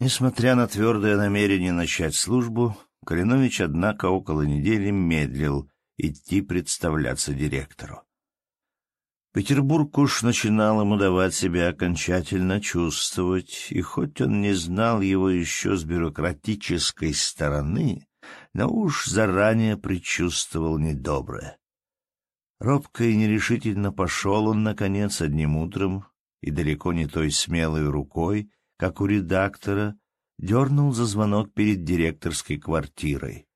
Несмотря на твердое намерение начать службу, Калинович, однако, около недели медлил идти представляться директору. Петербург уж начинал ему давать себя окончательно чувствовать, и хоть он не знал его еще с бюрократической стороны, но уж заранее предчувствовал недоброе. Робко и нерешительно пошел он, наконец, одним утром, и далеко не той смелой рукой, как у редактора, дернул за звонок перед директорской квартирой.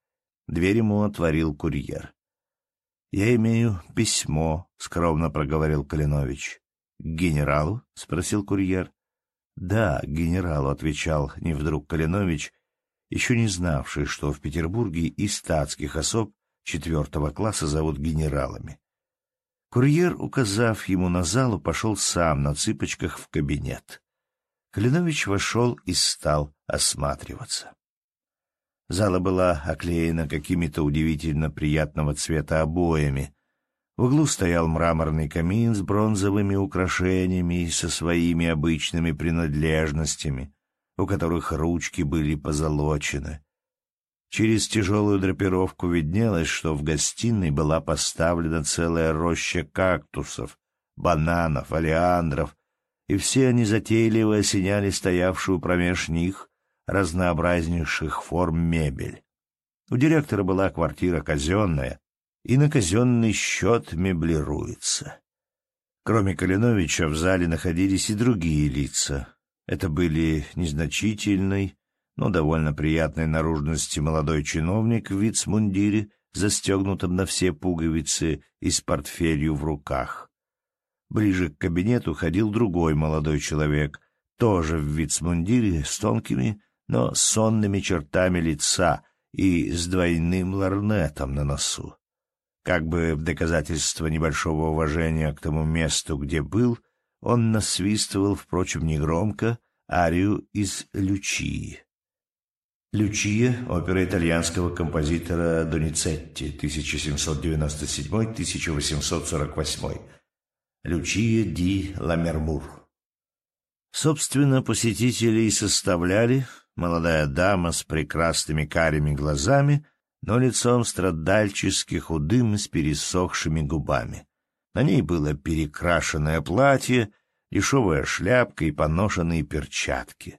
Дверь ему отворил курьер. — Я имею письмо, — скромно проговорил Калинович. — К генералу? — спросил курьер. — Да, генералу, — отвечал не вдруг Калинович, еще не знавший, что в Петербурге и статских особ четвертого класса зовут генералами. Курьер, указав ему на залу, пошел сам на цыпочках в кабинет. Калинович вошел и стал осматриваться. Зала была оклеена какими-то удивительно приятного цвета обоями. В углу стоял мраморный камин с бронзовыми украшениями и со своими обычными принадлежностями, у которых ручки были позолочены. Через тяжелую драпировку виднелось, что в гостиной была поставлена целая роща кактусов, бананов, олеандров, и все они затейливо осеняли стоявшую промеж них разнообразнейших форм мебель. У директора была квартира казенная, и на казенный счет меблируется. Кроме Калиновича в зале находились и другие лица. Это были незначительный, но довольно приятной наружности молодой чиновник в вицмундире, застегнутом на все пуговицы и с портфелью в руках. Ближе к кабинету ходил другой молодой человек, тоже в вицмундире, с тонкими, но сонными чертами лица и с двойным ларнетом на носу. Как бы в доказательство небольшого уважения к тому месту, где был, он насвистывал, впрочем, негромко, арию из «Лючии». Лючия — опера итальянского композитора Доницетти, 1797-1848. Лючия ди Ламермур. Собственно, посетителей составляли молодая дама с прекрасными карими глазами, но лицом страдальчески худым и с пересохшими губами. На ней было перекрашенное платье, дешевая шляпка и поношенные перчатки.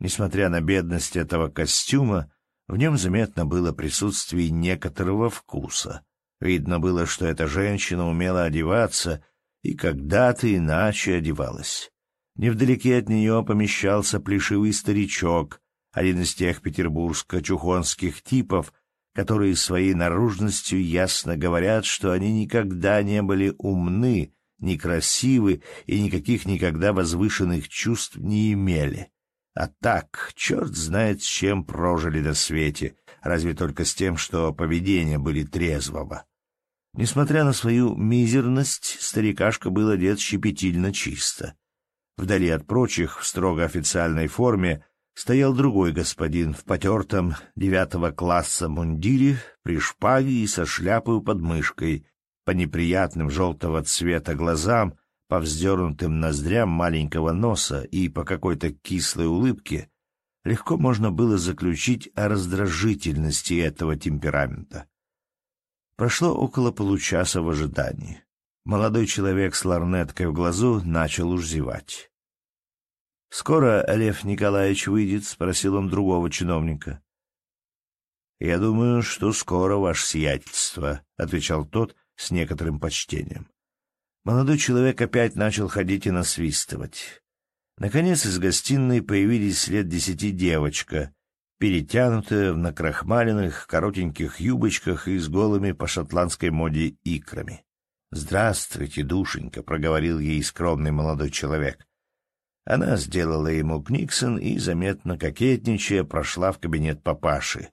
Несмотря на бедность этого костюма, в нем заметно было присутствие некоторого вкуса. Видно было, что эта женщина умела одеваться и когда-то иначе одевалась. Невдалеке от нее помещался плешивый старичок, один из тех петербургско-чухонских типов, которые своей наружностью ясно говорят, что они никогда не были умны, некрасивы и никаких никогда возвышенных чувств не имели. А так, черт знает, с чем прожили на свете, разве только с тем, что поведения были трезвого. Несмотря на свою мизерность, старикашка был одет щепетильно чисто. Вдали от прочих, в строго официальной форме, стоял другой господин в потертом девятого класса мундире, при шпаге и со шляпой под мышкой, по неприятным желтого цвета глазам по вздернутым ноздрям маленького носа и по какой-то кислой улыбке легко можно было заключить о раздражительности этого темперамента. Прошло около получаса в ожидании. Молодой человек с ларнеткой в глазу начал уж зевать. — Скоро Лев Николаевич выйдет? — спросил он другого чиновника. — Я думаю, что скоро, ваше сиятельство, — отвечал тот с некоторым почтением. Молодой человек опять начал ходить и насвистывать. Наконец из гостиной появились лет десяти девочка, перетянутая в накрахмаленных коротеньких юбочках и с голыми по шотландской моде икрами. «Здравствуйте, душенька», — проговорил ей скромный молодой человек. Она сделала ему книксон и, заметно кокетничая, прошла в кабинет папаши,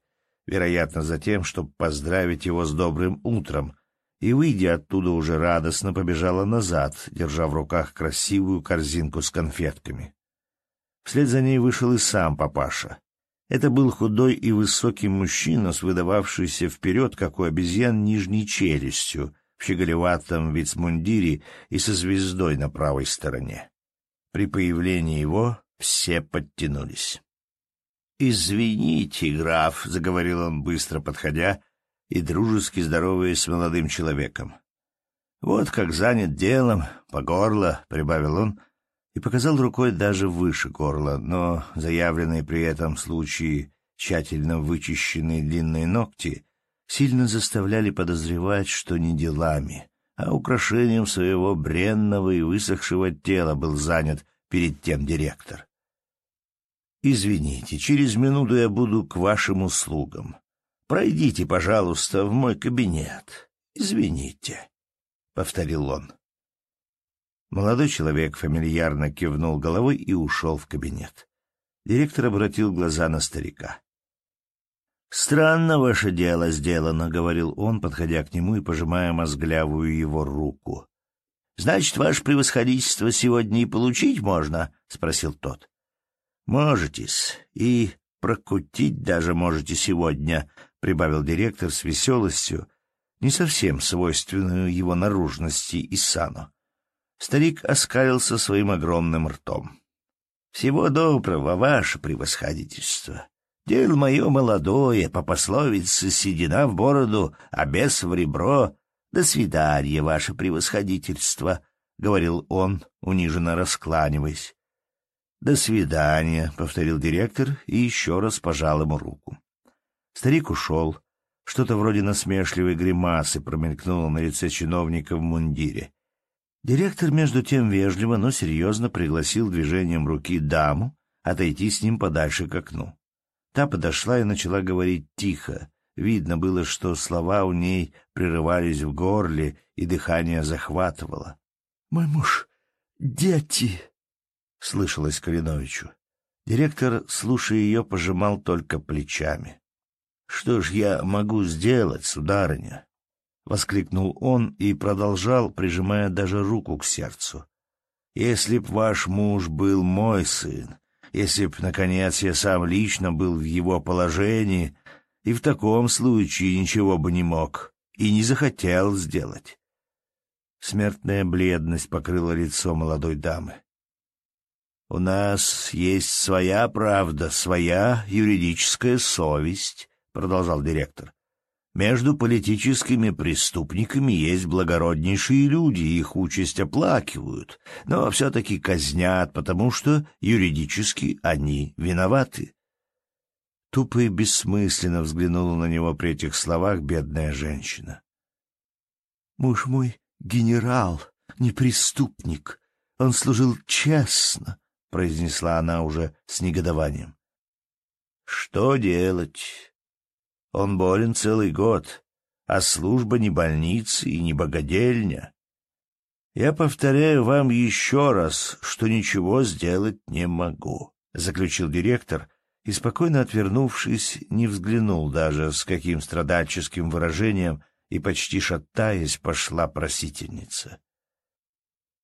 вероятно, за тем, чтобы поздравить его с добрым утром, и, выйдя оттуда, уже радостно побежала назад, держа в руках красивую корзинку с конфетками. Вслед за ней вышел и сам папаша. Это был худой и высокий мужчина с выдававшейся вперед, как у обезьян, нижней челюстью, в щеголеватом вицмундире и со звездой на правой стороне. При появлении его все подтянулись. «Извините, граф», — заговорил он, быстро подходя и дружески здороваясь с молодым человеком. «Вот как занят делом, по горло», — прибавил он, и показал рукой даже выше горла, но заявленные при этом случае тщательно вычищенные длинные ногти сильно заставляли подозревать, что не делами, а украшением своего бренного и высохшего тела был занят перед тем директор. «Извините, через минуту я буду к вашим услугам. Пройдите, пожалуйста, в мой кабинет. Извините», — повторил он. Молодой человек фамильярно кивнул головой и ушел в кабинет. Директор обратил глаза на старика. «Странно ваше дело сделано», — говорил он, подходя к нему и пожимая мозглявую его руку. «Значит, ваше превосходительство сегодня и получить можно?» — спросил тот. «Можете-с, и прокутить даже можете сегодня», — прибавил директор с веселостью, не совсем свойственную его наружности и сану. Старик оскалился своим огромным ртом. «Всего доброго, ваше превосходительство. Дело мое молодое, по пословице «седина в бороду, а бес в ребро». До свидания, ваше превосходительство», — говорил он, униженно раскланиваясь. «До свидания», — повторил директор и еще раз пожал ему руку. Старик ушел. Что-то вроде насмешливой гримасы промелькнуло на лице чиновника в мундире. Директор, между тем, вежливо, но серьезно пригласил движением руки даму отойти с ним подальше к окну. Та подошла и начала говорить тихо. Видно было, что слова у ней прерывались в горле, и дыхание захватывало. — Мой муж, дети! — слышалось Калиновичу. Директор, слушая ее, пожимал только плечами. — Что ж я могу сделать, сударыня? — воскликнул он и продолжал, прижимая даже руку к сердцу. — Если б ваш муж был мой сын, если б, наконец, я сам лично был в его положении, и в таком случае ничего бы не мог и не захотел сделать. Смертная бледность покрыла лицо молодой дамы. «У нас есть своя правда, своя юридическая совесть», — продолжал директор. «Между политическими преступниками есть благороднейшие люди, их участь оплакивают, но все-таки казнят, потому что юридически они виноваты». Тупо и бессмысленно взглянула на него при этих словах бедная женщина. «Муж мой генерал, не преступник. Он служил честно, — произнесла она уже с негодованием. «Что делать? Он болен целый год, а служба не больница и не богадельня. Я повторяю вам еще раз, что ничего сделать не могу», — заключил директор, и, спокойно отвернувшись, не взглянул даже, с каким страдальческим выражением и почти шатаясь пошла просительница.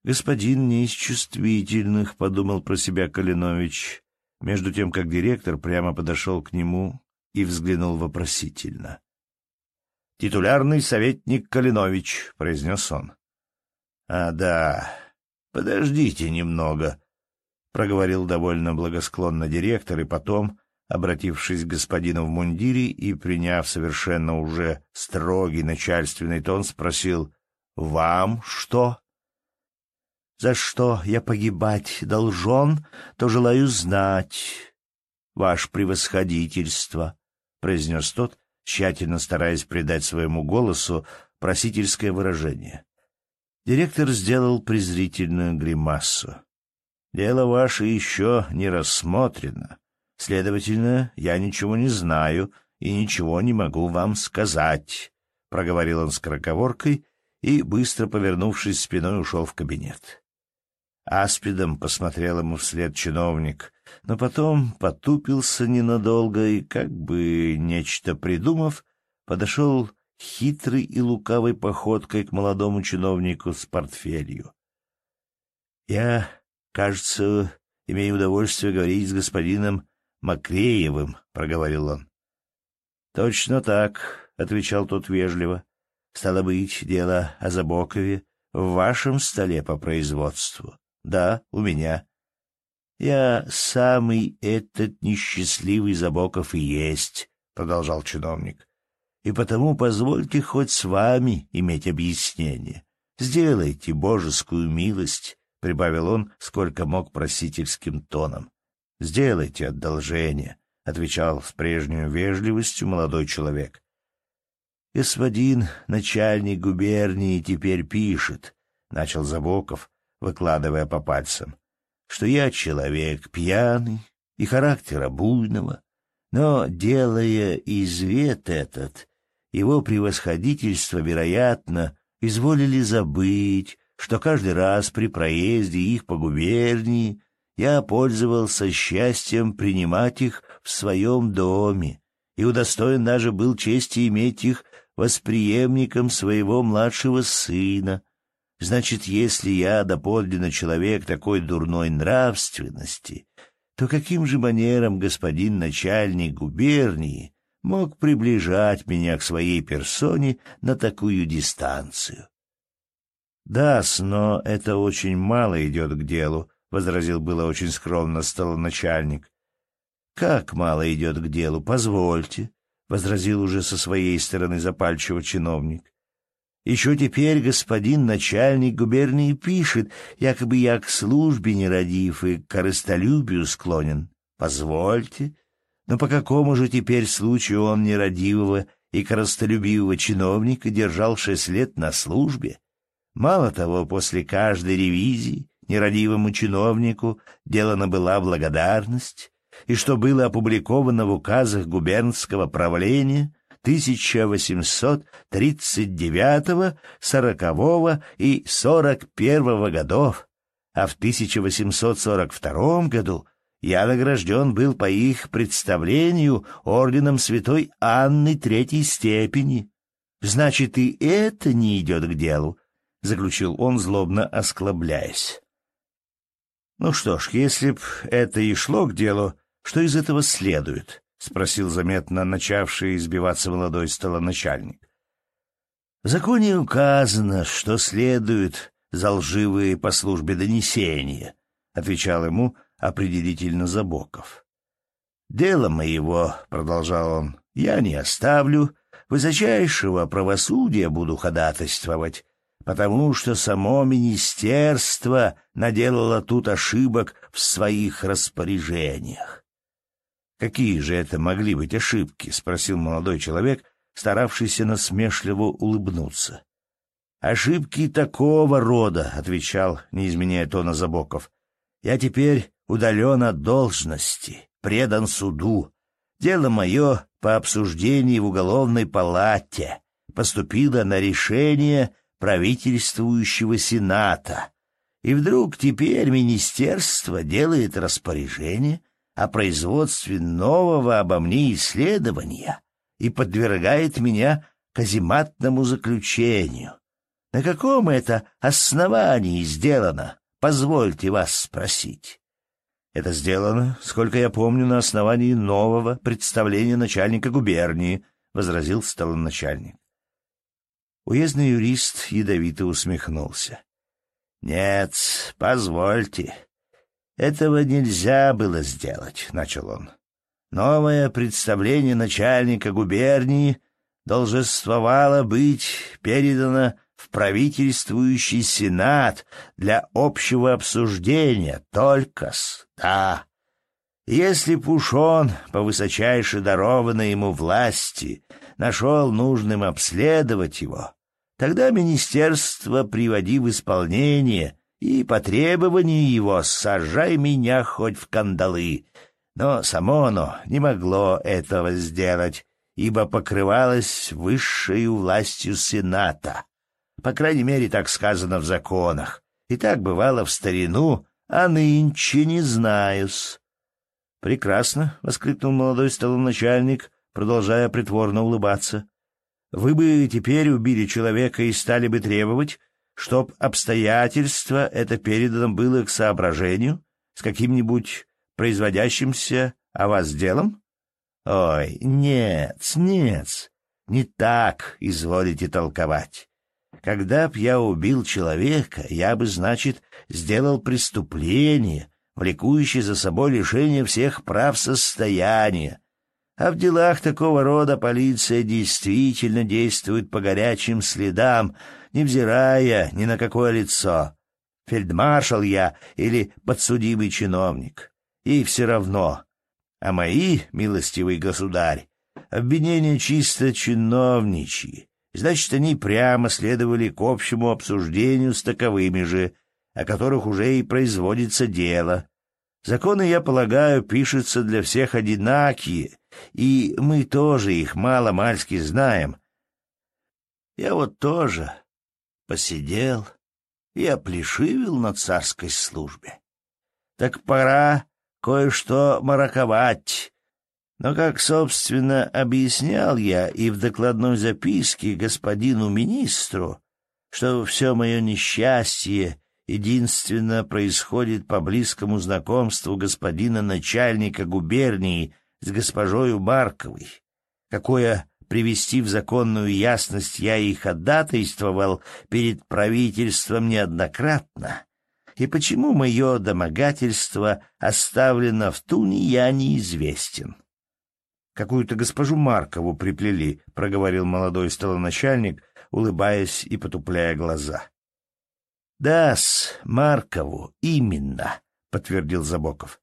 «Господин не из чувствительных», — подумал про себя Калинович, между тем, как директор прямо подошел к нему и взглянул вопросительно. «Титулярный советник Калинович», — произнес он. «А, да, подождите немного», — проговорил довольно благосклонно директор, и потом, обратившись к господину в мундире и приняв совершенно уже строгий начальственный тон, спросил «Вам что?» За что я погибать должен, то желаю знать. Ваше превосходительство, — произнес тот, тщательно стараясь придать своему голосу просительское выражение. Директор сделал презрительную гримасу. «Дело ваше еще не рассмотрено. Следовательно, я ничего не знаю и ничего не могу вам сказать», — проговорил он с скороговоркой и, быстро повернувшись спиной, ушел в кабинет. Аспидом посмотрел ему вслед чиновник, но потом потупился ненадолго и, как бы нечто придумав, подошел хитрой и лукавой походкой к молодому чиновнику с портфелью. — Я, кажется, имею удовольствие говорить с господином Макреевым, — проговорил он. — Точно так, — отвечал тот вежливо. — Стало быть, дело о Забокове в вашем столе по производству. Да, у меня. Я самый этот несчастливый Забоков и есть, — продолжал чиновник. — И потому позвольте хоть с вами иметь объяснение. Сделайте божескую милость, — прибавил он, сколько мог просительским тоном. — Сделайте одолжение, — отвечал с прежней вежливостью молодой человек. — Господин начальник губернии теперь пишет, — начал Забоков, выкладывая по пальцам, — что я человек пьяный и характера буйного, но, делая извет этот, его превосходительство, вероятно, изволили забыть, что каждый раз при проезде их по губернии я пользовался счастьем принимать их в своем доме и удостоен даже был чести иметь их восприемником своего младшего сына. Значит, если я доподлинно человек такой дурной нравственности, то каким же манером господин начальник губернии мог приближать меня к своей персоне на такую дистанцию? — Да, но это очень мало идет к делу, — возразил было очень скромно столоначальник. — Как мало идет к делу, позвольте, — возразил уже со своей стороны запальчиво чиновник. Еще теперь господин начальник губернии пишет, якобы я к службе нерадив и к корыстолюбию склонен. Позвольте, но по какому же теперь случаю он нерадивого и корыстолюбивого чиновника держал шесть лет на службе? Мало того, после каждой ревизии нерадивому чиновнику делана была благодарность, и что было опубликовано в указах губернского правления 1839, 40 и 41 годов, а в 1842 году я награжден был по их представлению орденом святой Анны Третьей степени. Значит, и это не идет к делу, — заключил он, злобно осклабляясь. Ну что ж, если б это и шло к делу, что из этого следует? — спросил заметно начавший избиваться молодой столоначальник. — В законе указано, что следует за лживые по службе донесения, — отвечал ему определительно Забоков. — Дело моего, — продолжал он, — я не оставлю, высочайшего правосудия буду ходатайствовать, потому что само министерство наделало тут ошибок в своих распоряжениях. «Какие же это могли быть ошибки?» — спросил молодой человек, старавшийся насмешливо улыбнуться. «Ошибки такого рода», — отвечал, не изменяя тона Забоков. «Я теперь удален от должности, предан суду. Дело мое по обсуждению в уголовной палате поступило на решение правительствующего Сената. И вдруг теперь министерство делает распоряжение о производстве нового обо мне исследования и подвергает меня казематному заключению. На каком это основании сделано, позвольте вас спросить? Это сделано, сколько я помню, на основании нового представления начальника губернии, — возразил столоначальник. Уездный юрист ядовито усмехнулся. «Нет, позвольте. Этого нельзя было сделать», — начал он. «Новое представление начальника губернии должествовало быть передано в правительствующий сенат для общего обсуждения, только-с, да. Если Пушон, по высочайше дарованной ему власти, нашел нужным обследовать его, тогда министерство приводи в исполнение и по требованию его сажай меня хоть в кандалы. Но само оно не могло этого сделать, ибо покрывалось высшей властью Сената. По крайней мере, так сказано в законах. И так бывало в старину, а нынче не знаю-с. «Прекрасно!» — воскликнул молодой столоначальник, продолжая притворно улыбаться. «Вы бы теперь убили человека и стали бы требовать, чтоб обстоятельство это передано было к соображению с каким-нибудь производящимся о вас делом? Ой, нет, нет, не так изволите толковать. Когда б я убил человека, я бы, значит, сделал преступление, влекущий за собой лишение всех прав состояния. А в делах такого рода полиция действительно действует по горячим следам, невзирая ни на какое лицо. Фельдмаршал я или подсудимый чиновник. Ей все равно. А мои, милостивый государь, обвинения чисто чиновничьи. Значит, они прямо следовали к общему обсуждению с таковыми же, о которых уже и производится дело. Законы, я полагаю, пишутся для всех одинакие, и мы тоже их мало-мальски знаем. Я вот тоже посидел и оплешивил на царской службе. Так пора кое-что мараковать. Но, как, собственно, объяснял я и в докладной записке господину министру, что все мое несчастье единственно происходит по близкому знакомству господина начальника губернии с госпожою Марковой, какое привести в законную ясность я и ходатайствовал перед правительством неоднократно, и почему мое домогательство оставлено в туне, я неизвестен. «Какую-то госпожу Маркову приплели», — проговорил молодой столоначальник, улыбаясь и потупляя глаза. «Да-с, Маркову, именно», — подтвердил Забоков.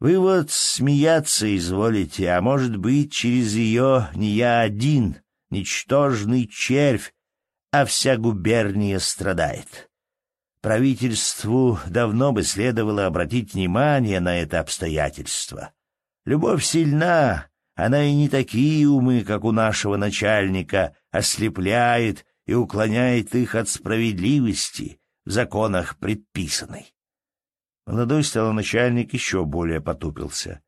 Вы вот смеяться изволите, а может быть, через ее не я один, ничтожный червь, а вся губерния страдает. Правительству давно бы следовало обратить внимание на это обстоятельство. Любовь сильна, она и не такие умы, как у нашего начальника, ослепляет и уклоняет их от справедливости в законах предписанной. Молодой столоначальник еще более потупился.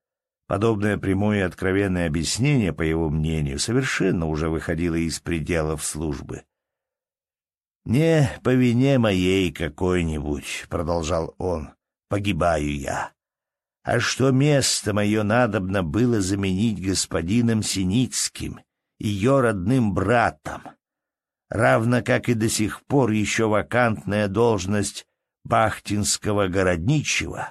Подобное прямое и откровенное объяснение, по его мнению, совершенно уже выходило из пределов службы. «Не по вине моей какой-нибудь», — продолжал он, — «погибаю я. А что место мое надобно было заменить господином Синицким, ее родным братом, равно как и до сих пор еще вакантная должность бахтинского городничего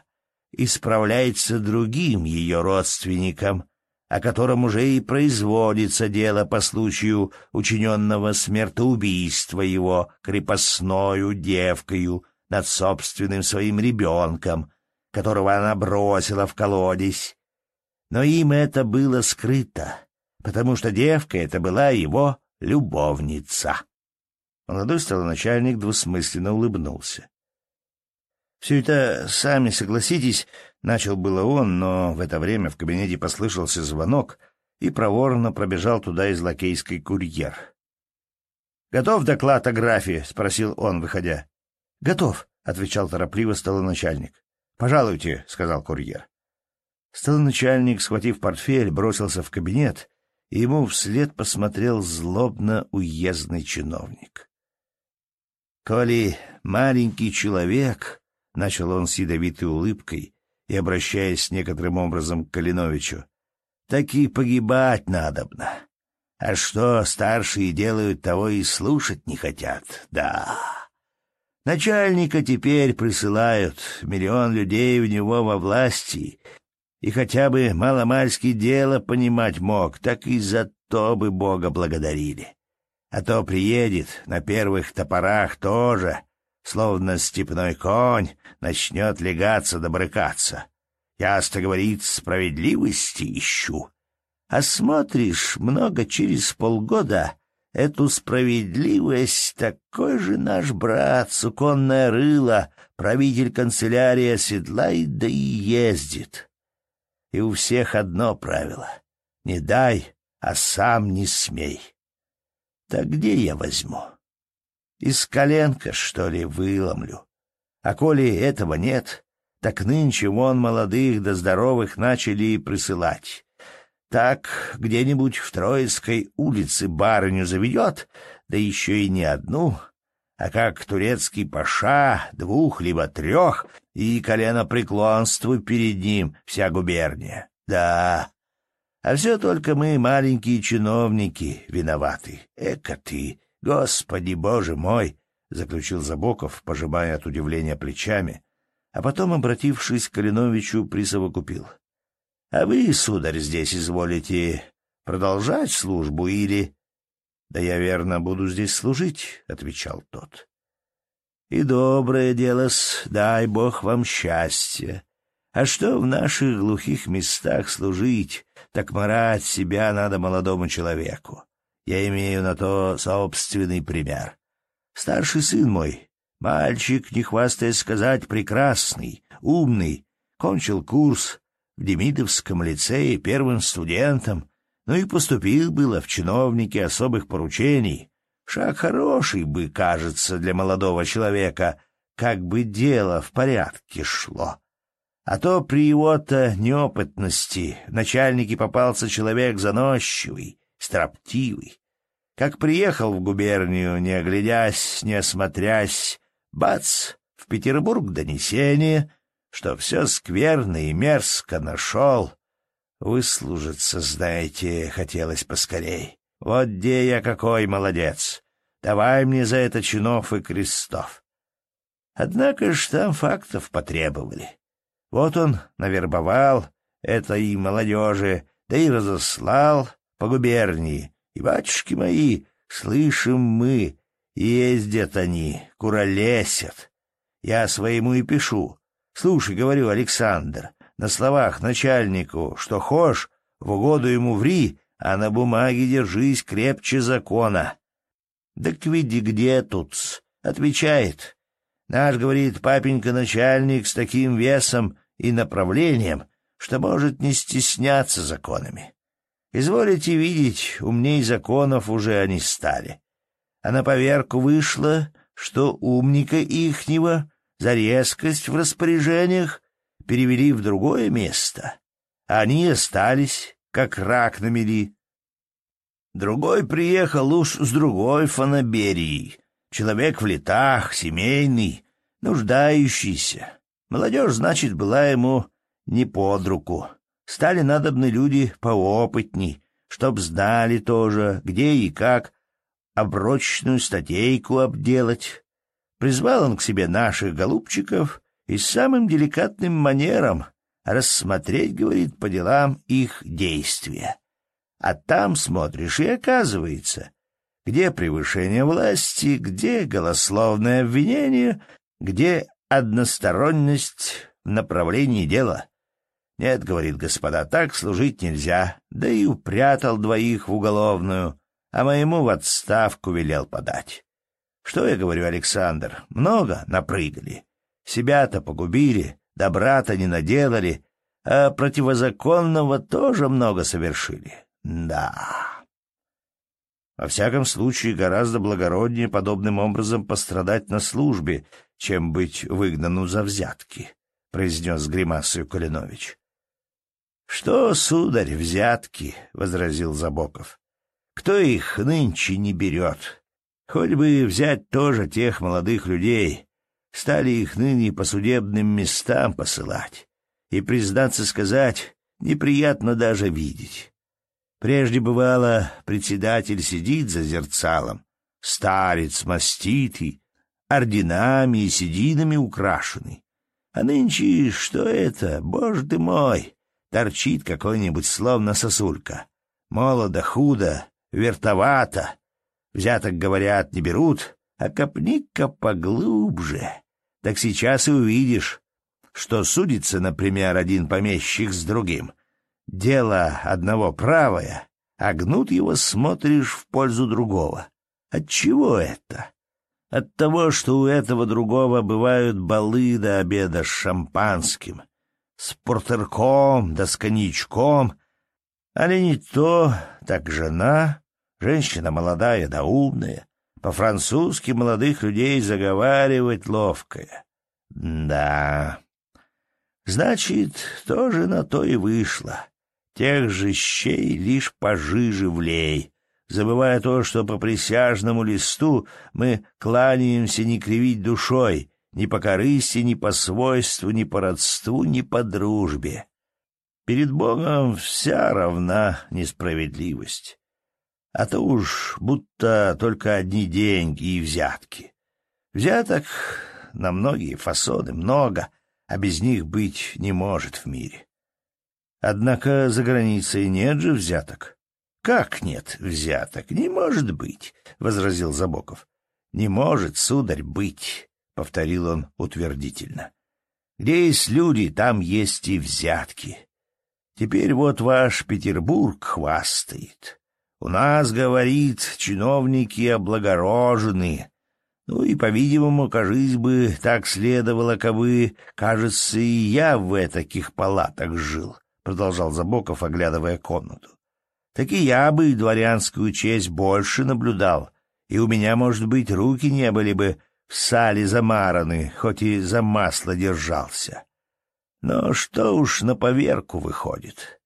исправляется другим ее родственником, о котором уже и производится дело по случаю учиненного смертоубийства его крепостною девкою над собственным своим ребенком, которого она бросила в колодец. Но им это было скрыто, потому что девка это была его любовница. Молодой столоначальник двусмысленно улыбнулся. Все это, сами согласитесь, начал было он, но в это время в кабинете послышался звонок, и проворно пробежал туда из лакейской курьер. «Готов доклад о графе?» — спросил он, выходя. «Готов», — отвечал торопливо столоначальник. «Пожалуйте», — сказал курьер. Столоначальник, схватив портфель, бросился в кабинет, и ему вслед посмотрел злобно уездный чиновник. «Коли маленький человек — начал он с ядовитой улыбкой и обращаясь некоторым образом к Калиновичу. — «таки погибать надобно. А что старшие делают, того и слушать не хотят, да. Начальника теперь присылают, миллион людей у него во власти, и хотя бы маломальски дело понимать мог, так и за то бы Бога благодарили. А то приедет на первых топорах тоже, словно степной конь, начнет легаться да брыкаться. Ясно говорит, справедливости ищу. А смотришь, много через полгода эту справедливость такой же наш брат, суконное рыло, правитель канцелярии оседлает да и ездит. И у всех одно правило — не дай, а сам не смей. Так где я возьму? Из коленка, что ли, выломлю. А коли этого нет, так нынче вон молодых да здоровых начали и присылать. Так где-нибудь в Троицкой улице барыню заведет, да еще и не одну, а как турецкий паша, двух либо трех, и колено преклонству перед ним вся губерния. Да, а все только мы, маленькие чиновники, виноваты. Эка ты, Господи, Боже мой! — заключил Забоков, пожимая от удивления плечами, а потом, обратившись к Калиновичу, присовокупил. — А вы, сударь, здесь изволите продолжать службу или... — Да я, верно, буду здесь служить, — отвечал тот. — И доброе дело-с, дай бог вам счастья. А что в наших глухих местах служить, так марать себя надо молодому человеку. Я имею на то собственный пример. Старший сын мой, Мальчик, не хвастаясь сказать, прекрасный, умный, кончил курс в Демидовском лицее первым студентом, ну и поступил было в чиновники особых поручений. Шаг хороший бы, кажется, для молодого человека, как бы дело в порядке шло. А то при его-то неопытности начальнике попался человек заносчивый, строптивый. Как приехал в губернию, не оглядясь, не осмотрясь, Бац! В Петербург донесение, что все скверно и мерзко нашел. Выслужиться, знаете, хотелось поскорей. Вот где я какой молодец. Давай мне за это чинов и крестов. Однако ж там фактов потребовали. Вот он навербовал это и молодежи, да и разослал по губернии. И, батюшки мои, слышим мы, Ездят они, куролесят. Я своему и пишу. Слушай, говорю, Александр, на словах начальнику, что хошь, в угоду ему ври, а на бумаге держись крепче закона. Так види, где тут Отвечает. Наш, говорит, папенька начальник с таким весом и направлением, что может не стесняться законами. Изволите видеть, умней законов уже они стали а на поверку вышло, что умника ихнего за резкость в распоряжениях перевели в другое место. Они остались, как рак на мели. Другой приехал уж с другой фанаберией. Человек в летах, семейный, нуждающийся. Молодежь, значит, была ему не под руку. Стали надобны люди поопытней, чтоб знали тоже, где и как оброчную статейку обделать. Призвал он к себе наших голубчиков и с самым деликатным манером рассмотреть, говорит, по делам их действия. А там смотришь, и оказывается, где превышение власти, где голословное обвинение, где односторонность в направлении дела. Нет, говорит господа, так служить нельзя, да и упрятал двоих в уголовную — а моему в отставку велел подать. Что я говорю, Александр, много напрыгали. Себя-то погубили, добра-то не наделали, а противозаконного тоже много совершили. Да. Во всяком случае, гораздо благороднее подобным образом пострадать на службе, чем быть выгнану за взятки, — произнес с гримасою Калинович. — Что, сударь, взятки? — возразил Забоков. Кто их нынче не берет? Хоть бы взять тоже тех молодых людей. Стали их ныне по судебным местам посылать. И, признаться сказать, неприятно даже видеть. Прежде бывало, председатель сидит за зерцалом, старец маститый, орденами и сединами украшенный. А нынче что это, боже ты мой, торчит какой-нибудь словно сосулька. Молодо, худо, вертовато. Взяток, говорят, не берут, а копни-ка поглубже. Так сейчас и увидишь, что судится, например, один помещик с другим. Дело одного правое, а гнут его смотришь в пользу другого. От чего это? От того, что у этого другого бывают балы до обеда с шампанским, с портерком да с коньячком, али не то, так жена. Женщина молодая да умная, по-французски молодых людей заговаривать ловкая. Да, значит, тоже на то и вышло. Тех же щей лишь пожиже влей, забывая то, что по присяжному листу мы кланяемся не кривить душой, ни по корысти, ни по свойству, ни по родству, ни по дружбе. Перед Богом вся равна несправедливость а то уж будто только одни деньги и взятки. Взяток на многие фасоны много, а без них быть не может в мире. Однако за границей нет же взяток. — Как нет взяток? Не может быть, — возразил Забоков. — Не может, сударь, быть, — повторил он утвердительно. — Где есть люди, там есть и взятки. Теперь вот ваш Петербург хвастает. У нас, говорит, чиновники облагорожены. Ну и, по-видимому, кажись бы, так следовало, кабы, кажется, и я в таких палатах жил, — продолжал Забоков, оглядывая комнату. Так и я бы дворянскую честь больше наблюдал, и у меня, может быть, руки не были бы в сале замараны, хоть и за масло держался. Но что уж на поверку выходит.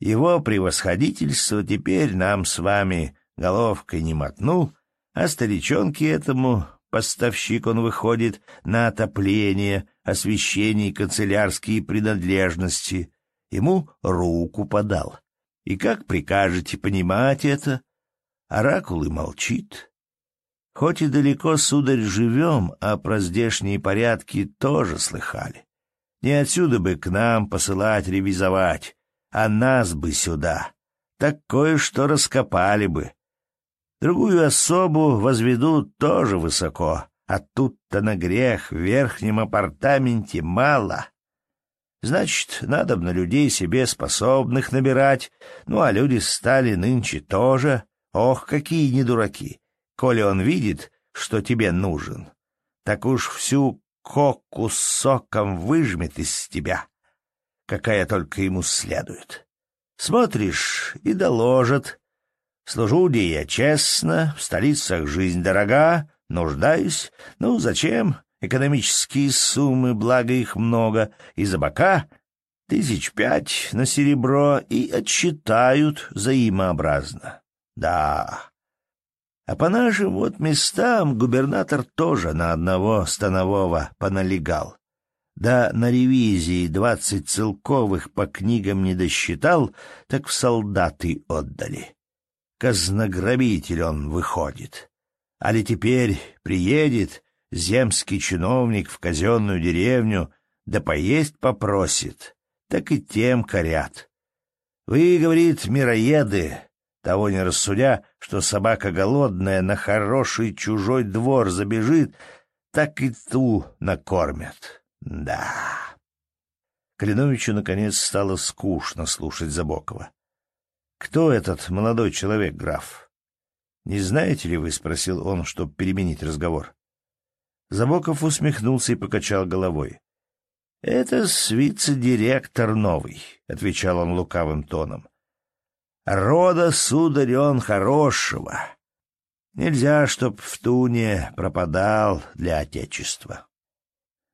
Его превосходительство теперь нам с вами головкой не мотнул, а старичонке этому поставщик он выходит на отопление, освещение и канцелярские принадлежности. Ему руку подал. И как прикажете понимать это? Оракул и молчит. Хоть и далеко, сударь, живем, а про здешние порядки тоже слыхали. Не отсюда бы к нам посылать ревизовать, а нас бы сюда. Так кое-что раскопали бы. Другую особу возведут тоже высоко, а тут-то на грех в верхнем апартаменте мало. Значит, надо на людей себе способных набирать, ну а люди стали нынче тоже. Ох, какие не дураки! Коли он видит, что тебе нужен, так уж всю коку соком выжмет из тебя, какая только ему следует. Смотришь и доложат. Служу где я честно, в столицах жизнь дорога, нуждаюсь. Ну, зачем? Экономические суммы, благо их много, и за бока тысяч пять на серебро и отчитают взаимообразно. Да, а по нашим вот местам губернатор тоже на одного станового поналегал. Да на ревизии двадцать целковых по книгам не досчитал, так в солдаты отдали. Казнограбитель он выходит. Али теперь приедет земский чиновник в казенную деревню, да поесть попросит, так и тем корят. Вы, говорит, мироеды, того не рассудя, что собака голодная на хороший чужой двор забежит, так и ту накормят. Да. Калиновичу, наконец, стало скучно слушать Забокова. «Кто этот молодой человек, граф?» «Не знаете ли вы?» — спросил он, чтобы переменить разговор. Забоков усмехнулся и покачал головой. «Это вице-директор новый», — отвечал он лукавым тоном. Рода, сударь, он хорошего. Нельзя, чтоб в туне пропадал для отечества.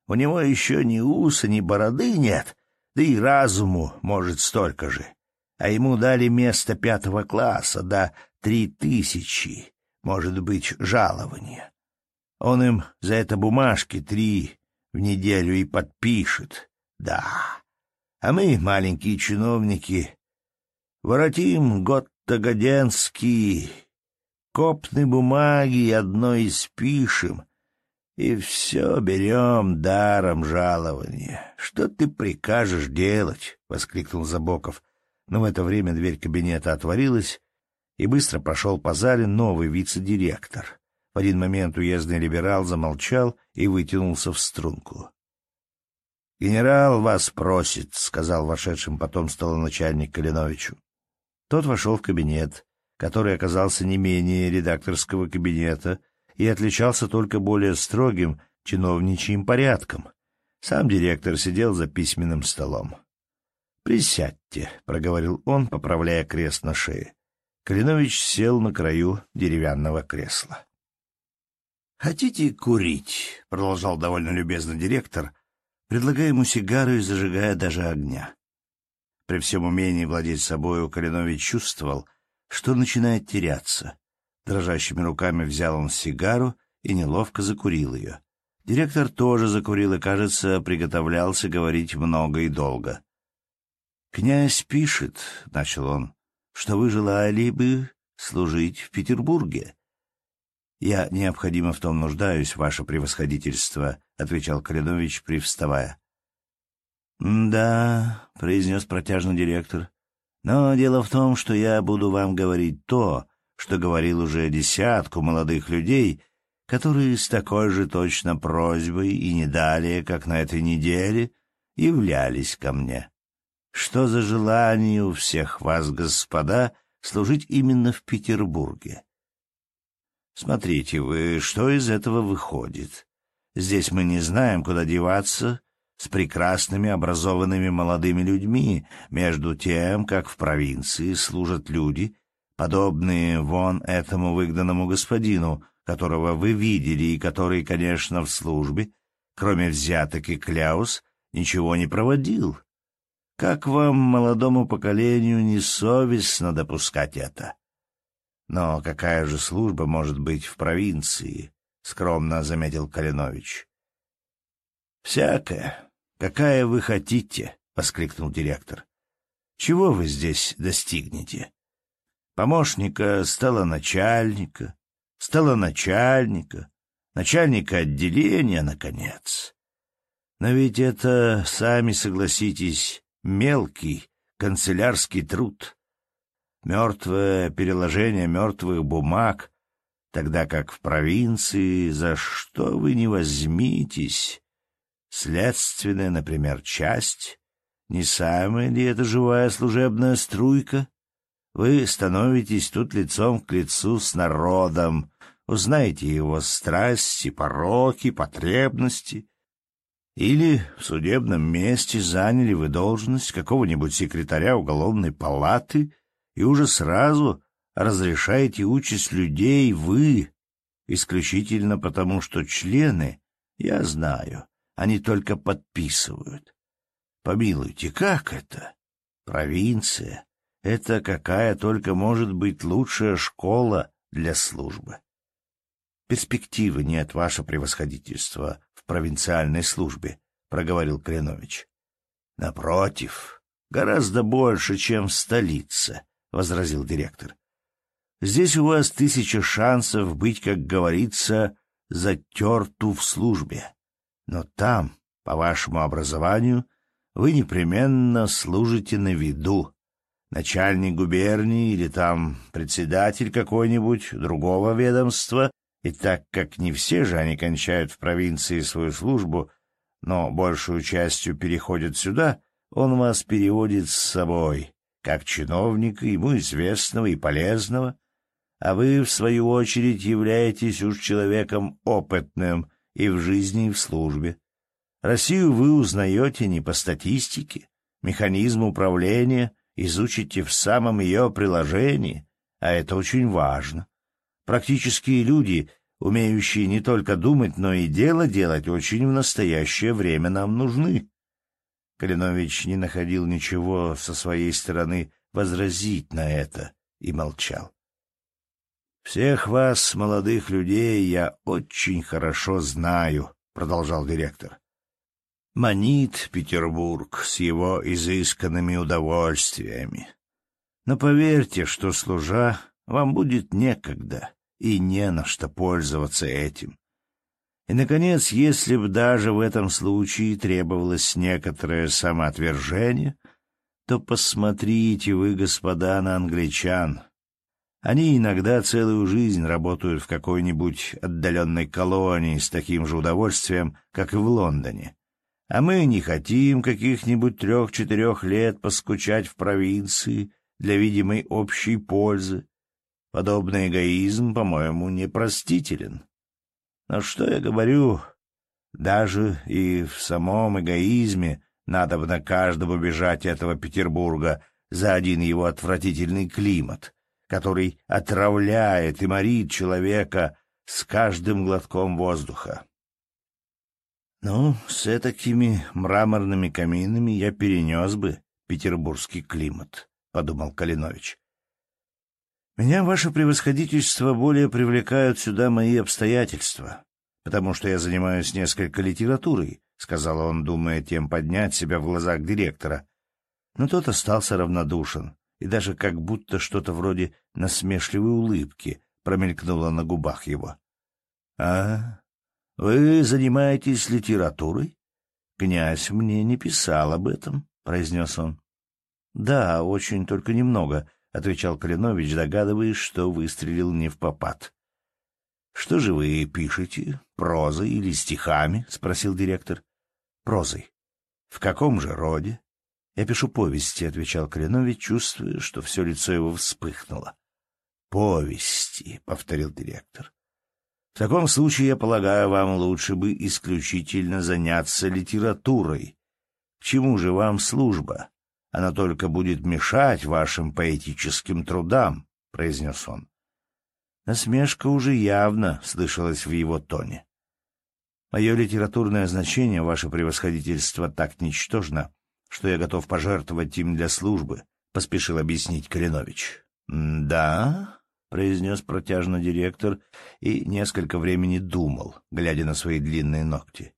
У него еще ни уса, ни бороды нет, да и разуму, может, столько же. А ему дали место пятого класса, да три тысячи, может быть, жалования. Он им за это бумажки три в неделю и подпишет, да. А мы, маленькие чиновники, Воротим Готтагаденский, копны бумаги одной испишем, и все берем даром жалования. Что ты прикажешь делать? — воскликнул Забоков. Но в это время дверь кабинета отворилась, и быстро прошел по зале новый вице-директор. В один момент уездный либерал замолчал и вытянулся в струнку. — Генерал вас просит, — сказал вошедшим потом столоначальник Калиновичу. Тот вошел в кабинет, который оказался не менее редакторского кабинета и отличался только более строгим чиновничьим порядком. Сам директор сидел за письменным столом. «Присядьте», — проговорил он, поправляя крест на шее. Калинович сел на краю деревянного кресла. «Хотите курить?» — продолжал довольно любезно директор, предлагая ему сигару и зажигая даже огня. При всем умении владеть собою Калинович чувствовал, что начинает теряться. Дрожащими руками взял он сигару и неловко закурил ее. Директор тоже закурил и, кажется, приготовлялся говорить много и долго. «Князь пишет», — начал он, — «что вы желали бы служить в Петербурге». «Я необходимо в том нуждаюсь, ваше превосходительство», — отвечал Калинович, привставая. «Да», — произнес протяжно директор, — «но дело в том, что я буду вам говорить то, что говорил уже десятку молодых людей, которые с такой же точно просьбой и не далее, как на этой неделе, являлись ко мне. Что за желание у всех вас, господа, служить именно в Петербурге? Смотрите вы, что из этого выходит. Здесь мы не знаем, куда деваться с прекрасными образованными молодыми людьми, между тем, как в провинции служат люди, подобные вон этому выгнанному господину, которого вы видели и который, конечно, в службе, кроме взяток и кляус, ничего не проводил. Как вам, молодому поколению, несовестно допускать это? Но какая же служба может быть в провинции? — скромно заметил Калинович. «Всякое. Какая вы хотите?» — воскликнул директор. «Чего вы здесь достигнете? Помощника стало начальника, стало начальника, начальника отделения, наконец. Но ведь это, сами согласитесь, мелкий канцелярский труд мертвое переложение мертвых бумаг, тогда как в провинции за что вы не возьмитесь, следственная, например, часть, не самая ли это живая служебная струйка? Вы становитесь тут лицом к лицу с народом, узнаете его страсти, пороки, потребности. Или в судебном месте заняли вы должность какого-нибудь секретаря уголовной палаты — и уже сразу разрешаете участь людей вы, исключительно потому, что члены, я знаю, они только подписывают. Помилуйте, как это? Провинция — это какая только может быть лучшая школа для службы. Перспективы нет, ваше превосходительство, в провинциальной службе, — проговорил Кленович. Напротив, гораздо больше, чем в столице, — возразил директор. «Здесь у вас тысяча шансов быть, как говорится, затерту в службе. Но там, по вашему образованию, вы непременно служите на виду. Начальник губернии или там председатель какой-нибудь другого ведомства, и так как не все же они кончают в провинции свою службу, но большую частью переходят сюда, он вас переводит с собой» как чиновника, ему известного и полезного, а вы, в свою очередь, являетесь уж человеком опытным и в жизни, и в службе. Россию вы узнаете не по статистике, механизм управления изучите в самом ее приложении, а это очень важно. Практические люди, умеющие не только думать, но и дело делать, очень в настоящее время нам нужны. Калинович не находил ничего со своей стороны возразить на это и молчал. «Всех вас, молодых людей, я очень хорошо знаю», — продолжал директор. «Манит Петербург с его изысканными удовольствиями. Но поверьте, что, служа, вам будет некогда и не на что пользоваться этим. И, наконец, если бы даже в этом случае требовалось некоторое самоотвержение, то посмотрите вы, господа, на англичан. Они иногда целую жизнь работают в какой-нибудь отдаленной колонии с таким же удовольствием, как и в Лондоне. А мы не хотим каких-нибудь трех-четырех лет поскучать в провинции для видимой общей пользы. Подобный эгоизм, по-моему, непростителен. Но что я говорю, даже и в самом эгоизме надо бы на каждого бежать этого Петербурга за один его отвратительный климат, который отравляет и морит человека с каждым глотком воздуха. Ну, с такими мраморными каминами я перенес бы петербургский климат, — подумал Калинович. Меня, ваше превосходительство, более привлекают сюда мои обстоятельства, потому что я занимаюсь несколько литературой, — сказал он, думая тем поднять себя в глазах директора. Но тот остался равнодушен, и даже как будто что-то вроде насмешливой улыбки промелькнуло на губах его. — А, вы занимаетесь литературой? князь мне не писал об этом, — произнес он. — Да, очень только немного, — отвечал Калинович, догадываясь, что выстрелил не в попад. — Что же вы пишете? Прозой или стихами? — спросил директор. — Прозой. — В каком же роде? — Я пишу повести, — отвечал Калинович, чувствуя, что все лицо его вспыхнуло. — Повести, — повторил директор. В таком случае, я полагаю, вам лучше бы исключительно заняться литературой. К чему же вам служба? Она только будет мешать вашим поэтическим трудам, — произнес он. Насмешка уже явно слышалась в его тоне. Мое литературное значение, ваше превосходительство, так ничтожно, что я готов пожертвовать им для службы, — поспешил объяснить Калинович. — Да? — произнес протяжно директор и несколько времени думал, глядя на свои длинные ногти.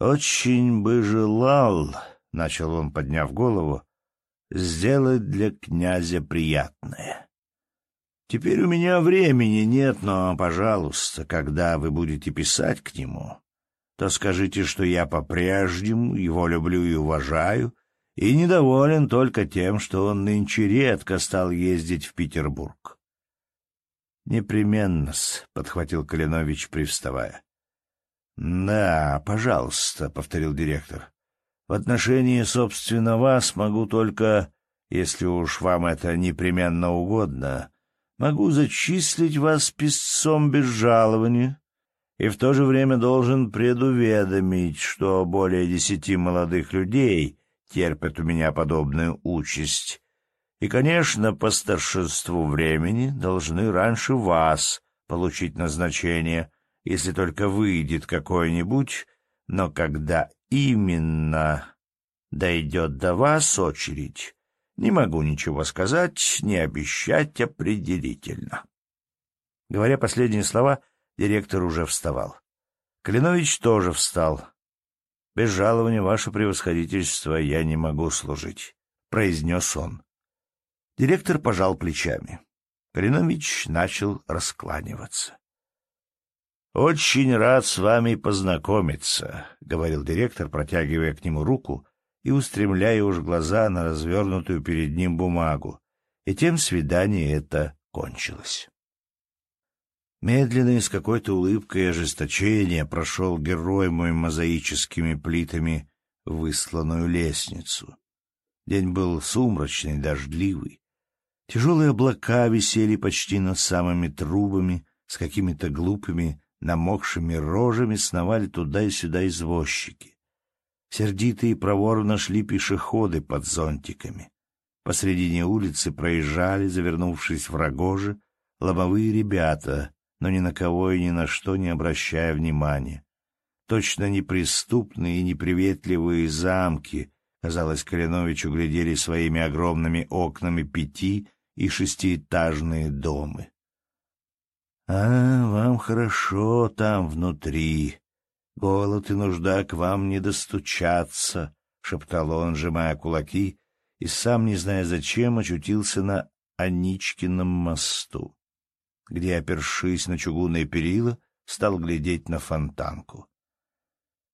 «Очень бы желал», — начал он, подняв голову, — «сделать для князя приятное. Теперь у меня времени нет, но, пожалуйста, когда вы будете писать к нему, то скажите, что я по-прежнему его люблю и уважаю, и недоволен только тем, что он нынче редко стал ездить в Петербург. «Непременно-с», — подхватил Калинович, привставая. «Да, пожалуйста», — повторил директор. «В отношении, собственно, вас могу только, если уж вам это непременно угодно, могу зачислить вас писцом без жалования, и в то же время должен предуведомить, что более десяти молодых людей терпят у меня подобную участь, и, конечно, по старшинству времени должны раньше вас получить назначение, если только выйдет какое-нибудь, но когда именно дойдет до вас очередь, не могу ничего сказать, не обещать определительно. Говоря последние слова, директор уже вставал. Калинович тоже встал. «Без жалования, ваше превосходительство, я не могу служить», — произнес он. Директор пожал плечами. Калинович начал раскланиваться. «Очень рад с вами познакомиться», — говорил директор, протягивая к нему руку и устремляя уж глаза на развернутую перед ним бумагу. И тем свидание это кончилось. Медленно и с какой-то улыбкой ожесточения прошел герой мой мозаическими плитами высланную лестницу. День был сумрачный, дождливый. Тяжелые облака висели почти над самыми трубами, с какими-то глупыми, намокшими рожами сновали туда и сюда извозчики. Сердитые и проворно шли пешеходы под зонтиками. Посредине улицы проезжали, завернувшись в рогожи, лобовые ребята, но ни на кого и ни на что не обращая внимания. Точно неприступные и неприветливые замки, казалось, Калиновичу глядели своими огромными окнами пяти и шестиэтажные дома. «А, вам хорошо там внутри. Голод и нужда к вам не достучаться», — шептал он, сжимая кулаки, и сам, не зная зачем, очутился на Аничкином мосту, где, опершись на чугунные перила, стал глядеть на фонтанку.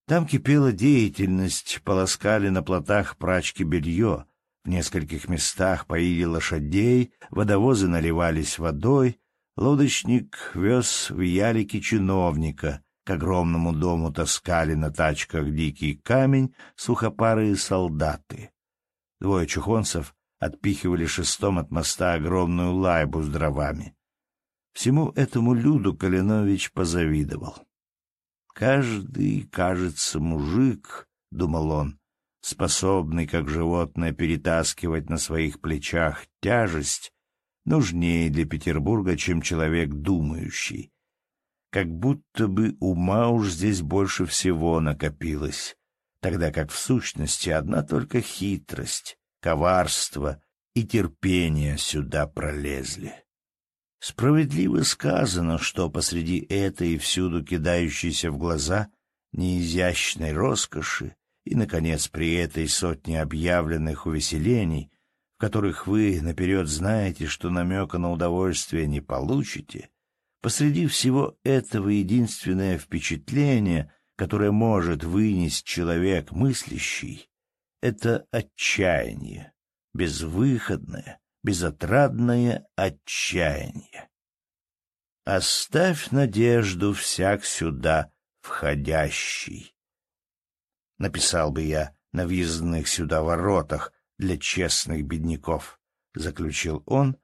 Там кипела деятельность, полоскали на плотах прачки белье, в нескольких местах поили лошадей, водовозы наливались водой, лодочник вез в ялике чиновника, к огромному дому таскали на тачках дикий камень сухопарые солдаты. Двое чухонцев отпихивали шестом от моста огромную лайбу с дровами. Всему этому люду Калинович позавидовал. «Каждый, кажется, мужик», — думал он, способный, как животное, перетаскивать на своих плечах тяжесть, нужнее для Петербурга, чем человек думающий. Как будто бы ума уж здесь больше всего накопилось, тогда как в сущности одна только хитрость, коварство и терпение сюда пролезли. Справедливо сказано, что посреди этой всюду кидающейся в глаза неизящной роскоши и, наконец, при этой сотне объявленных увеселений, в которых вы наперед знаете, что намека на удовольствие не получите, посреди всего этого единственное впечатление, которое может вынести человек мыслящий, — это отчаяние, безвыходное, безотрадное отчаяние. Оставь надежду всяк сюда входящий. Написал бы я на въездных сюда воротах для честных бедняков, — заключил он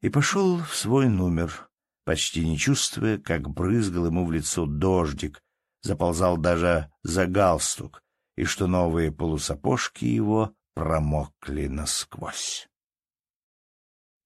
и пошел в свой номер, почти не чувствуя, как брызгал ему в лицо дождик, заползал даже за галстук, и что новые полусапожки его промокли насквозь.